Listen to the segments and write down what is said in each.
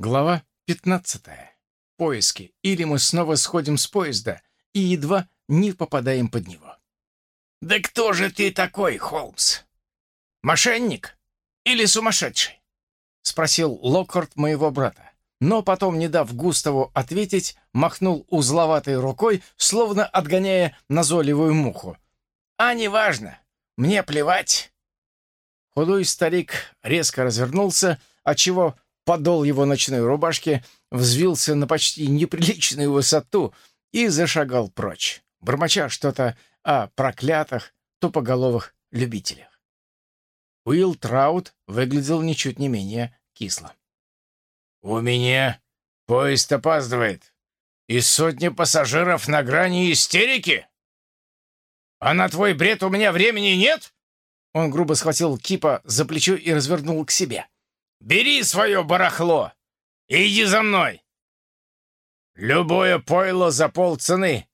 Глава 15. Поиски. Или мы снова сходим с поезда и едва не попадаем под него. «Да кто же ты такой, Холмс? Мошенник или сумасшедший?» — спросил Локхарт моего брата. Но потом, не дав Густаву ответить, махнул узловатой рукой, словно отгоняя назойливую муху. «А неважно. Мне плевать». Худой старик резко развернулся, отчего подол его ночной рубашки взвился на почти неприличную высоту и зашагал прочь, бормоча что-то о проклятых, тупоголовых любителях. Уилл Траут выглядел ничуть не менее кисло. «У меня поезд опаздывает, и сотни пассажиров на грани истерики? А на твой бред у меня времени нет?» Он грубо схватил Кипа за плечо и развернул к себе. Бери свое барахло и иди за мной. Любое пойло за полцены,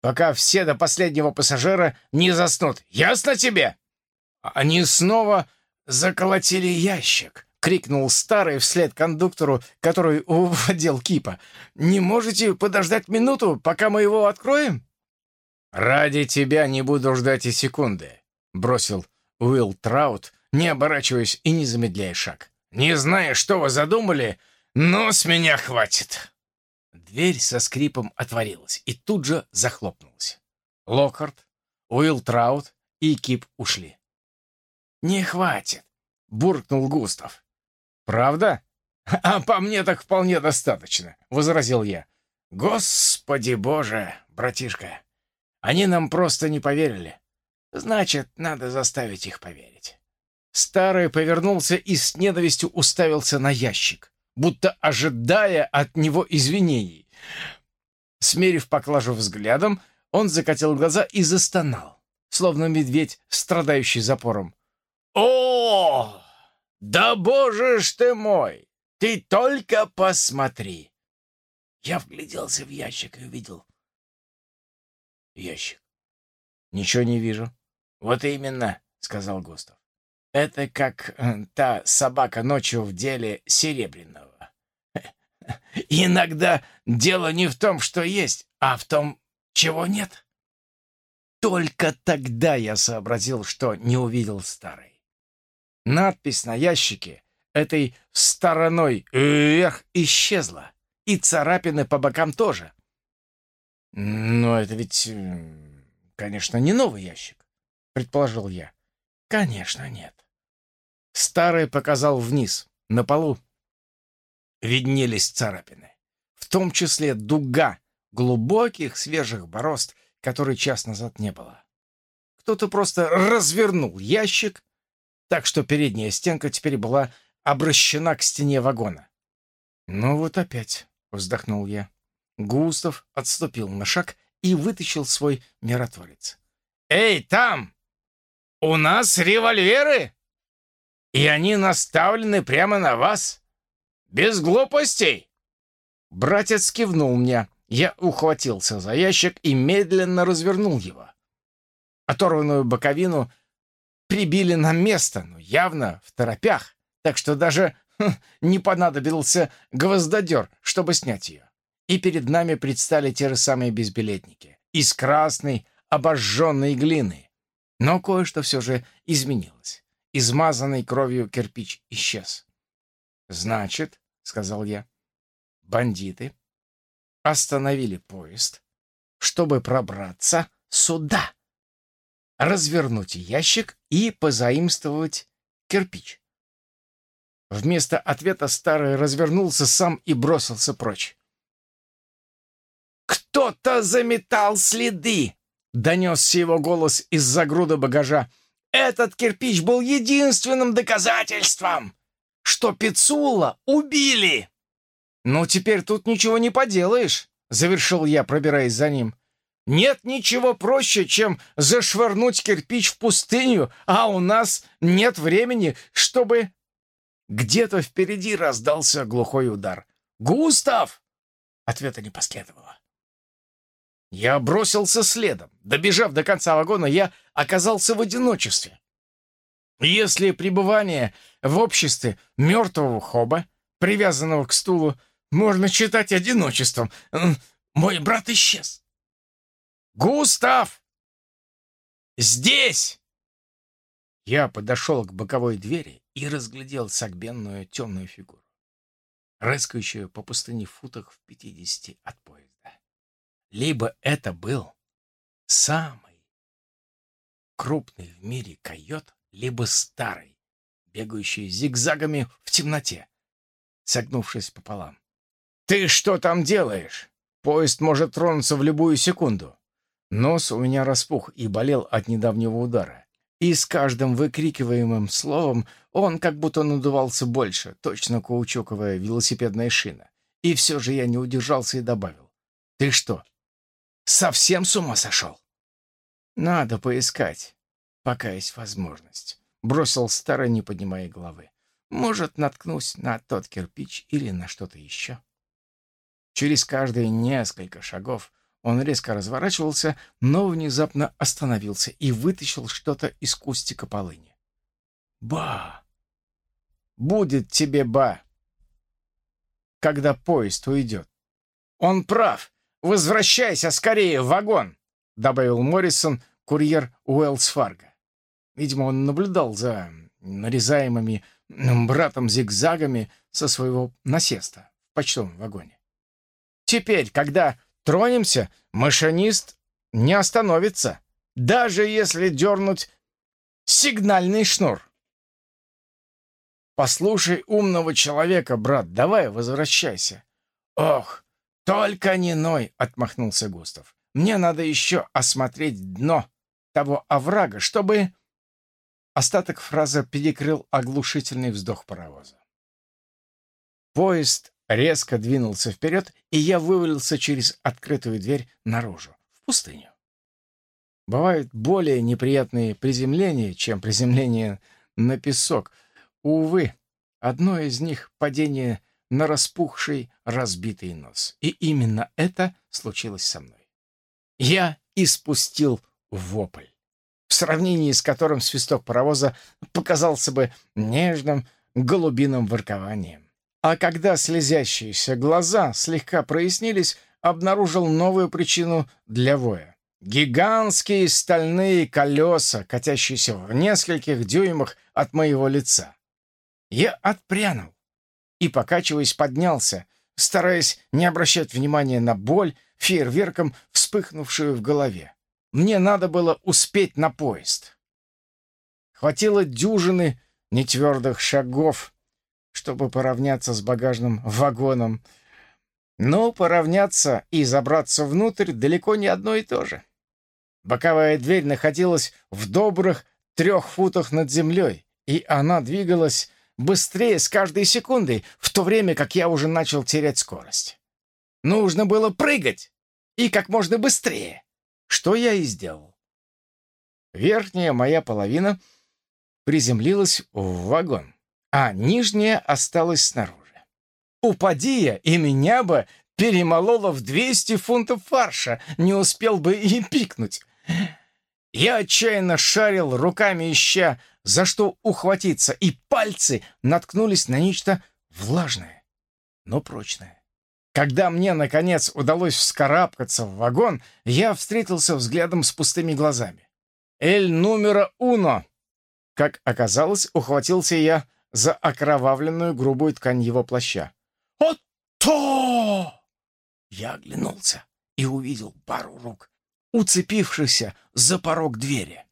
пока все до последнего пассажира не заснут. Ясно тебе?» Они снова заколотили ящик. — крикнул старый вслед кондуктору, который уводил Кипа. «Не можете подождать минуту, пока мы его откроем?» «Ради тебя не буду ждать и секунды», — бросил Уилл Траут, не оборачиваясь и не замедляя шаг. Не знаю, что вы задумали, но с меня хватит!» Дверь со скрипом отворилась и тут же захлопнулась. Локхарт, Уилл Траут и Кип ушли. «Не хватит!» — буркнул Густав. «Правда? А по мне так вполне достаточно», — возразил я. «Господи боже, братишка! Они нам просто не поверили. Значит, надо заставить их поверить». Старый повернулся и с ненавистью уставился на ящик, будто ожидая от него извинений. Смерив поклажу взглядом, он закатил глаза и застонал, словно медведь, страдающий запором. «О, да боже ж ты мой! Ты только посмотри!» Я вгляделся в ящик и увидел ящик. «Ничего не вижу». «Вот именно», — сказал Густав. Это как э, та собака ночью в деле Серебряного. Иногда дело не в том, что есть, а в том, чего нет. Только тогда я сообразил, что не увидел старый. Надпись на ящике этой стороной вверх исчезла, и царапины по бокам тоже. «Но это ведь, конечно, не новый ящик», — предположил я. «Конечно нет. Старый показал вниз, на полу. Виднелись царапины. В том числе дуга глубоких свежих борозд, которой час назад не было. Кто-то просто развернул ящик, так что передняя стенка теперь была обращена к стене вагона. «Ну вот опять», — вздохнул я. Густав отступил на шаг и вытащил свой миротворец. «Эй, там! У нас револьверы!» И они наставлены прямо на вас. Без глупостей!» Братец кивнул мне. Я ухватился за ящик и медленно развернул его. Оторванную боковину прибили на место, но явно в торопях, так что даже хм, не понадобился гвоздодер, чтобы снять ее. И перед нами предстали те же самые безбилетники из красной обожженной глины. Но кое-что все же изменилось измазанный кровью кирпич исчез. «Значит, — сказал я, — бандиты остановили поезд, чтобы пробраться сюда, развернуть ящик и позаимствовать кирпич». Вместо ответа старый развернулся сам и бросился прочь. «Кто-то заметал следы!» — донесся его голос из-за груда багажа. Этот кирпич был единственным доказательством, что Пицула убили. «Ну, теперь тут ничего не поделаешь», — завершил я, пробираясь за ним. «Нет ничего проще, чем зашвырнуть кирпич в пустыню, а у нас нет времени, чтобы...» Где-то впереди раздался глухой удар. «Густав!» Ответа не последовало. Я бросился следом. Добежав до конца вагона, я оказался в одиночестве. Если пребывание в обществе мертвого хоба привязанного к стулу, можно читать одиночеством. Мой брат исчез. «Густав! Здесь!» Я подошел к боковой двери и разглядел согбенную темную фигуру, рыскающую по пустыне в футах в пятидесяти от поезда. Либо это был самый крупный в мире койот, либо старый, бегающий зигзагами в темноте, согнувшись пополам. «Ты что там делаешь? Поезд может тронуться в любую секунду». Нос у меня распух и болел от недавнего удара. И с каждым выкрикиваемым словом он как будто надувался больше, точно каучуковая велосипедная шина. И все же я не удержался и добавил. «Ты что, совсем с ума сошел?» «Надо поискать, пока есть возможность», — бросил старый, не поднимая головы. «Может, наткнусь на тот кирпич или на что-то еще». Через каждые несколько шагов он резко разворачивался, но внезапно остановился и вытащил что-то из кустика полыни. «Ба! Будет тебе ба! Когда поезд уйдет!» «Он прав! Возвращайся скорее в вагон!» — добавил Моррисон, курьер Уэллс Фарго. Видимо, он наблюдал за нарезаемыми братом зигзагами со своего насеста в почтовом вагоне. «Теперь, когда тронемся, машинист не остановится, даже если дернуть сигнальный шнур. «Послушай умного человека, брат, давай возвращайся». «Ох, только не ной!» — отмахнулся Густав. «Мне надо еще осмотреть дно того оврага, чтобы...» Остаток фразы перекрыл оглушительный вздох паровоза. Поезд резко двинулся вперед, и я вывалился через открытую дверь наружу, в пустыню. Бывают более неприятные приземления, чем приземление на песок. Увы, одно из них — падение на распухший, разбитый нос. И именно это случилось со мной. Я испустил вопль, в сравнении с которым свисток паровоза показался бы нежным голубиным воркованием. А когда слезящиеся глаза слегка прояснились, обнаружил новую причину для воя. Гигантские стальные колеса, катящиеся в нескольких дюймах от моего лица. Я отпрянул и, покачиваясь, поднялся, стараясь не обращать внимания на боль, фейерверком вспыхнувшую в голове. Мне надо было успеть на поезд. Хватило дюжины нетвердых шагов, чтобы поравняться с багажным вагоном. Но поравняться и забраться внутрь далеко не одно и то же. Боковая дверь находилась в добрых трех футах над землей, и она двигалась быстрее с каждой секундой, в то время как я уже начал терять скорость. Нужно было прыгать, и как можно быстрее, что я и сделал. Верхняя моя половина приземлилась в вагон а нижняя осталась снаружи. Упади я, и меня бы перемололо в 200 фунтов фарша, не успел бы и пикнуть. Я отчаянно шарил руками, ища, за что ухватиться, и пальцы наткнулись на нечто влажное, но прочное. Когда мне, наконец, удалось вскарабкаться в вагон, я встретился взглядом с пустыми глазами. «Эль номера уно!» Как оказалось, ухватился я за окровавленную грубую ткань его плаща. «Отто!» Я оглянулся и увидел пару рук, уцепившихся за порог двери.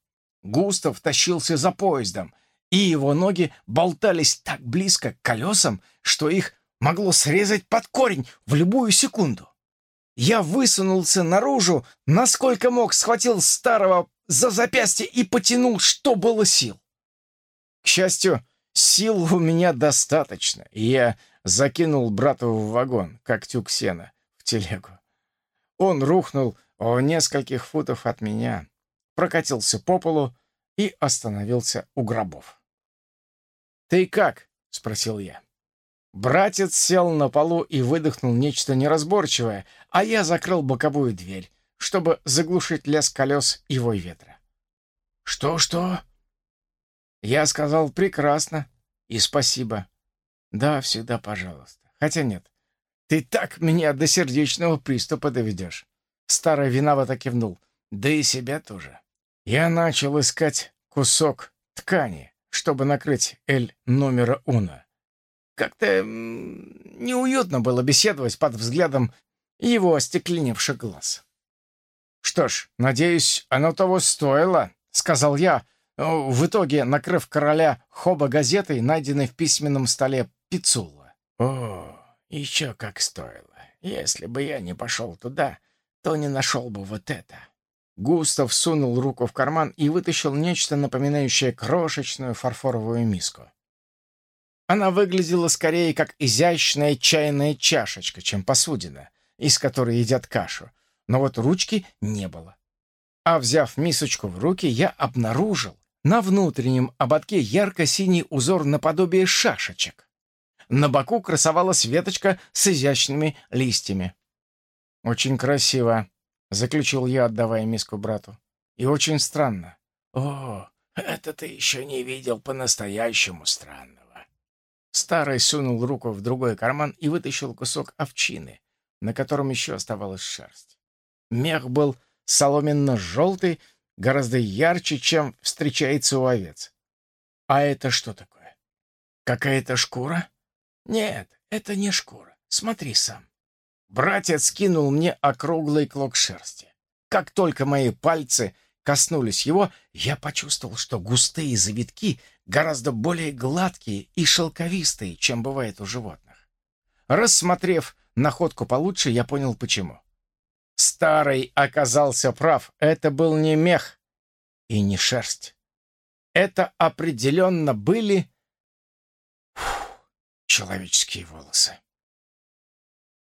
Густав тащился за поездом, и его ноги болтались так близко к колесам, что их могло срезать под корень в любую секунду. Я высунулся наружу, насколько мог, схватил старого за запястье и потянул, что было сил. К счастью, Сил у меня достаточно, и я закинул брата в вагон, как тюк сена, в телегу. Он рухнул в нескольких футов от меня, прокатился по полу и остановился у гробов. «Ты как?» — спросил я. Братец сел на полу и выдохнул нечто неразборчивое, а я закрыл боковую дверь, чтобы заглушить лязг колес и вой ветра. «Что-что?» Я сказал «прекрасно» и «спасибо». Да, всегда пожалуйста. Хотя нет, ты так меня до сердечного приступа доведешь. Старый виновато кивнул. Да и себя тоже. Я начал искать кусок ткани, чтобы накрыть Эль номера Уна. Как-то неуютно было беседовать под взглядом его остекленевших глаз. «Что ж, надеюсь, оно того стоило», — сказал я, в итоге накрыв короля Хоба газетой, найденной в письменном столе Пицулла. «О, еще как стоило. Если бы я не пошел туда, то не нашел бы вот это». Густав сунул руку в карман и вытащил нечто напоминающее крошечную фарфоровую миску. Она выглядела скорее как изящная чайная чашечка, чем посудина, из которой едят кашу, но вот ручки не было. А взяв мисочку в руки, я обнаружил на внутреннем ободке ярко-синий узор наподобие шашечек. На боку красовалась веточка с изящными листьями. «Очень красиво», — заключил я, отдавая миску брату. «И очень странно». «О, это ты еще не видел по-настоящему странного». Старый сунул руку в другой карман и вытащил кусок овчины, на котором еще оставалась шерсть. Мех был соломенно-желтый, гораздо ярче, чем встречается у овец. «А это что такое? Какая-то шкура?» «Нет, это не шкура. Смотри сам». Братец кинул мне округлый клок шерсти. Как только мои пальцы коснулись его, я почувствовал, что густые завитки гораздо более гладкие и шелковистые, чем бывает у животных. Рассмотрев находку получше, я понял, почему. Старый оказался прав. Это был не мех и не шерсть. Это определенно были фу, человеческие волосы.